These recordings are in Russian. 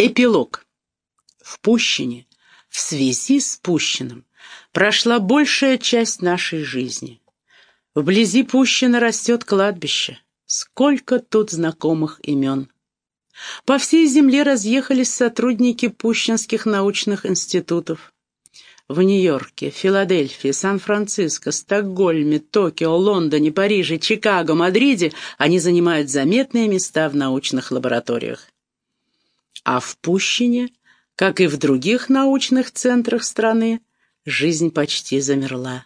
Эпилог. В Пущине, в связи с Пущиным, прошла большая часть нашей жизни. Вблизи Пущина растет кладбище. Сколько тут знакомых имен. По всей земле разъехались сотрудники пущинских научных институтов. В Нью-Йорке, Филадельфии, Сан-Франциско, Стокгольме, Токио, Лондоне, Париже, Чикаго, Мадриде они занимают заметные места в научных лабораториях. А в Пущине, как и в других научных центрах страны, жизнь почти замерла.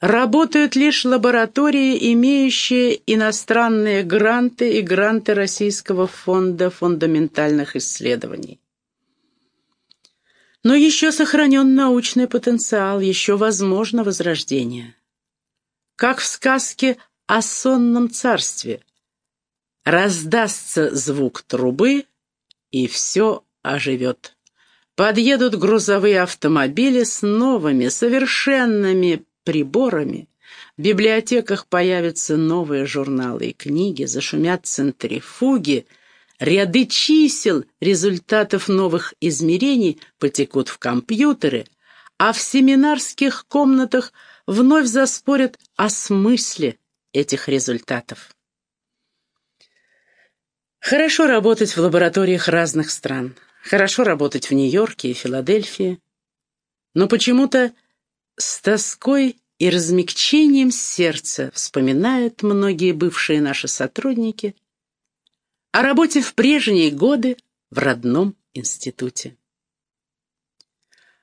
Работают лишь лаборатории, имеющие иностранные гранты и гранты Российского фонда фундаментальных исследований. Но еще сохранен научный потенциал, еще возможно возрождение. Как в сказке о сонном царстве. Раздастся звук трубы, и все оживет. Подъедут грузовые автомобили с новыми, совершенными приборами. В библиотеках появятся новые журналы и книги, зашумят центрифуги, ряды чисел результатов новых измерений потекут в компьютеры, а в семинарских комнатах вновь заспорят о смысле этих результатов. Хорошо работать в лабораториях разных стран, хорошо работать в Нью-Йорке и Филадельфии, но почему-то с тоской и размягчением сердца вспоминают многие бывшие наши сотрудники о работе в прежние годы в родном институте.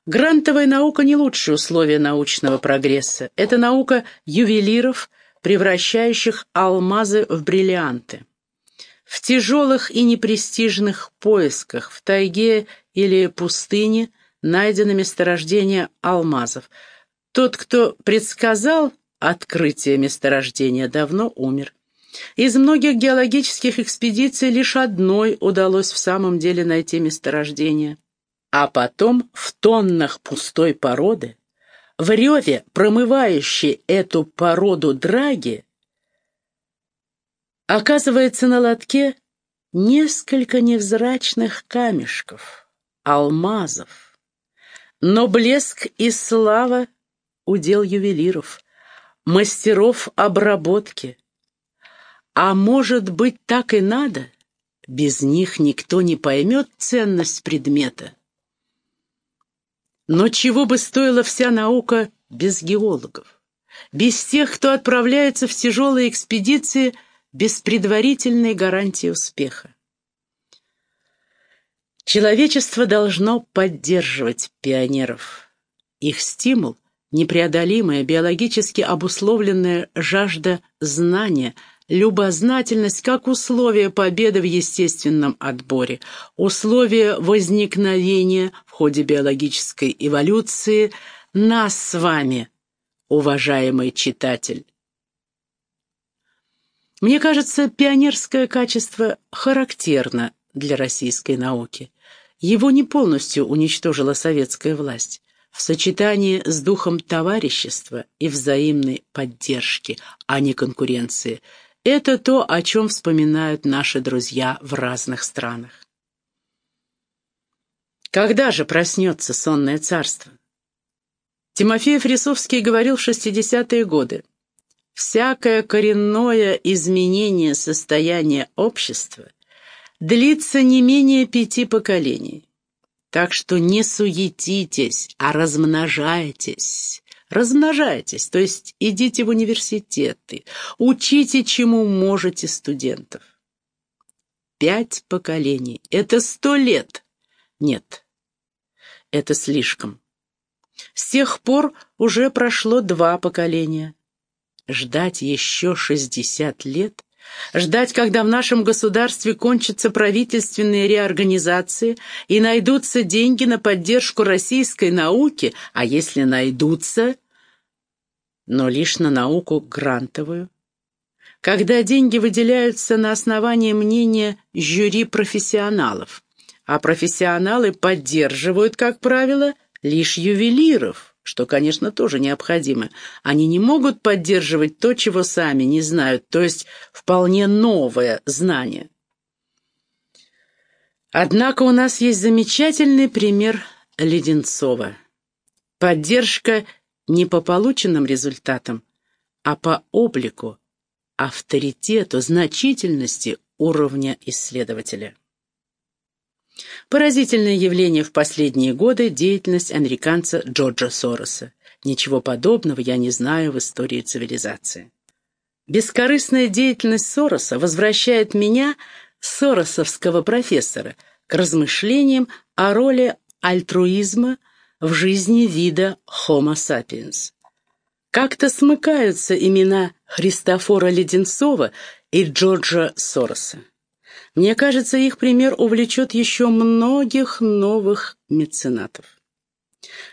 Грантовая наука не лучшее условие научного прогресса. Это наука ювелиров, превращающих алмазы в бриллианты. В тяжелых и непрестижных поисках в тайге или пустыне найдено месторождение алмазов – тот, кто предсказал открытие месторождения, давно умер. Из многих геологических экспедиций лишь одной удалось в самом деле найти месторождение. А потом в тоннах пустой породы, в реве, промывающей эту породу драги, оказывается на лотке несколько невзрачных камешков, алмазов. Но блеск и слава удел ювелиров, мастеров обработки. А может быть, так и надо? Без них никто не поймет ценность предмета. Но чего бы стоила вся наука без геологов? Без тех, кто отправляется в тяжелые экспедиции без предварительной гарантии успеха. Человечество должно поддерживать пионеров. Их стимул непреодолимая, биологически обусловленная жажда знания, любознательность как условие победы в естественном отборе, условие возникновения в ходе биологической эволюции нас с вами, уважаемый читатель. Мне кажется, пионерское качество характерно для российской науки. Его не полностью уничтожила советская власть в сочетании с духом товарищества и взаимной поддержки, а не конкуренции. Это то, о чем вспоминают наши друзья в разных странах. Когда же проснется сонное царство? Тимофей Фрисовский говорил в 60-е годы. «Всякое коренное изменение состояния общества длится не менее пяти поколений. Так что не суетитесь, а размножайтесь. Размножайтесь, то есть идите в университеты, учите, чему можете студентов. Пять поколений — это сто лет. Нет, это слишком. С тех пор уже прошло два поколения. Ждать еще шестьдесят лет Ждать, когда в нашем государстве кончатся правительственные реорганизации и найдутся деньги на поддержку российской науки, а если найдутся, но лишь на науку грантовую. Когда деньги выделяются на основании мнения жюри профессионалов, а профессионалы поддерживают, как правило, лишь ювелиров – что, конечно, тоже необходимо. Они не могут поддерживать то, чего сами не знают, то есть вполне новое знание. Однако у нас есть замечательный пример Леденцова. Поддержка не по полученным результатам, а по облику, авторитету, значительности уровня исследователя. Поразительное явление в последние годы – деятельность американца Джорджа Сороса. Ничего подобного я не знаю в истории цивилизации. Бескорыстная деятельность Сороса возвращает меня, соросовского профессора, к размышлениям о роли альтруизма в жизни вида Homo sapiens. Как-то смыкаются имена Христофора Леденцова и Джорджа Сороса. Мне кажется, их пример увлечет еще многих новых меценатов.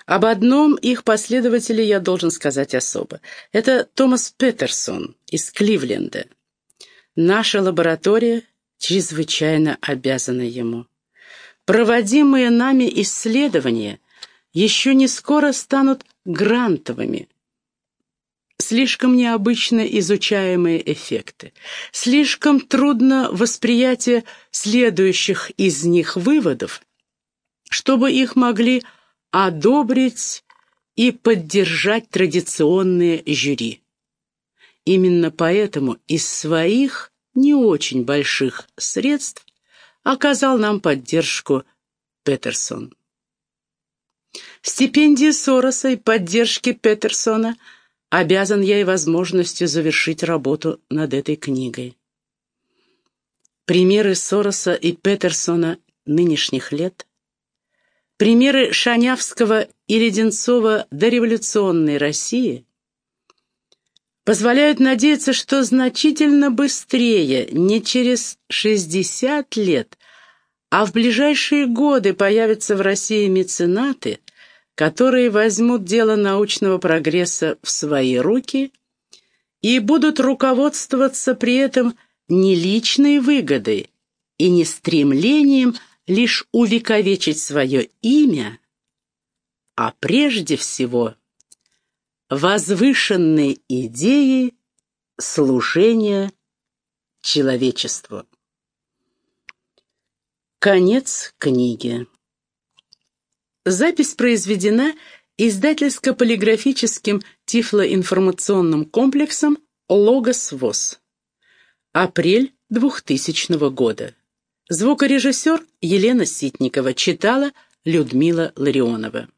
Об одном их последователе я должен сказать особо. Это Томас Петерсон из Кливленда. Наша лаборатория чрезвычайно обязана ему. Проводимые нами исследования еще не скоро станут грантовыми. Слишком необычно изучаемые эффекты. Слишком трудно восприятие следующих из них выводов, чтобы их могли одобрить и поддержать традиционные жюри. Именно поэтому из своих не очень больших средств оказал нам поддержку Петерсон. Стипендии Сороса и поддержки Петерсона обязан я и возможностью завершить работу над этой книгой. Примеры Сороса и Петерсона нынешних лет Примеры Шанявского и Леденцова дореволюционной России позволяют надеяться, что значительно быстрее, не через 60 лет, а в ближайшие годы появятся в России меценаты, которые возьмут дело научного прогресса в свои руки и будут руководствоваться при этом не личной выгодой и не стремлением лишь увековечить свое имя, а прежде всего возвышенной идеей служения человечеству. Конец книги. Запись произведена издательско-полиграфическим тифлоинформационным комплексом «Логос ВОЗ». Апрель 2000 года. Звукорежиссер Елена Ситникова читала Людмила Ларионова.